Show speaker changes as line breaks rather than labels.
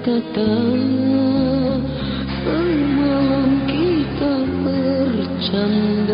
terkata Semalam kita bercanda